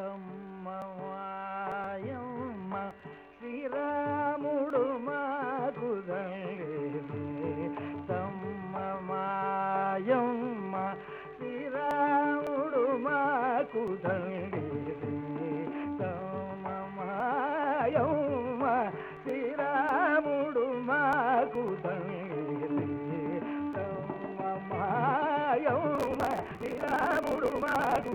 తమ్మవాయమ్మ శ్రీరాముడు మాకు తమ్మమాయమ్మ శ్రీరాముడు మాకు తమ్మమాయమ్మ శ్రీరాముడు మాకు తమ్మమాయమ్మ శ్రీరాముడు మాకు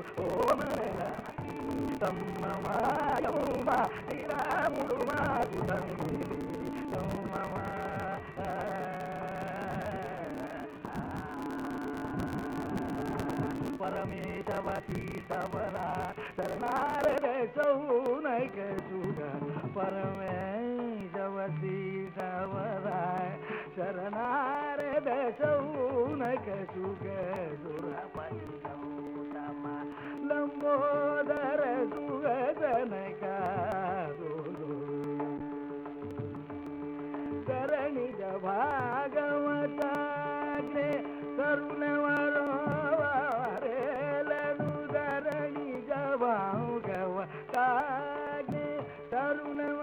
వదాత్మజ కరుణీతి వదాత్మజ కరుణీతి వదాత్మజ కరుణీతి వదాత్మజ కరుణీతి వయజయరి సుమదన వాదాత్మజ కరుణీతి వయజయరి సుమదన దాతవన కాపురుషాదరులు మాగు ఓమన దామోదర సువదనకారు తరణిజ భాగవతాగ్నే తరుణవరో వారేలను ధరణిజ భాగవతాగ్నే తరుణవ